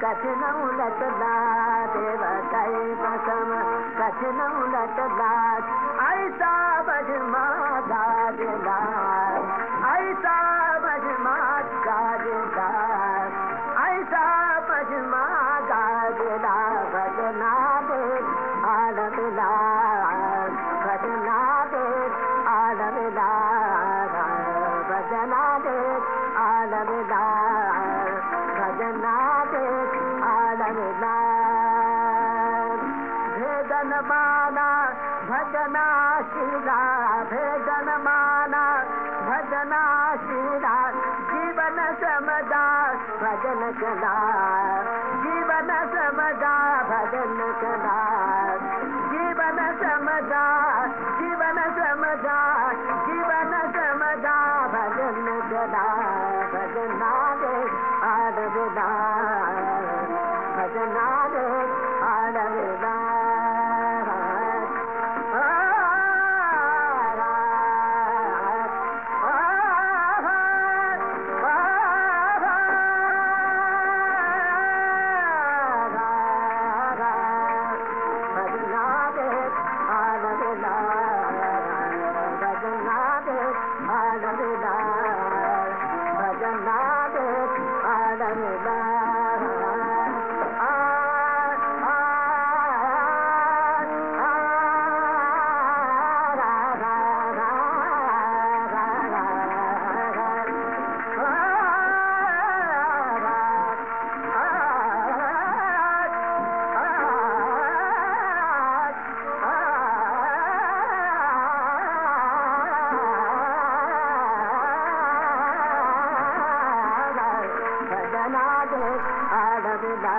हा हा हा हा कठिन लटला देव देव सम लटला ऐसा बजमा ऐसा भजना दे आलमदार भजना दे भजना दे भेदन माना भजना शिला भेदन माना भजना शिला जीवन समदा भजन कला जीवन समदा भजन कला जीवन समदा जीवन समदा जीवन समदा भजन कला भजना दे आडदा ஆடவிடா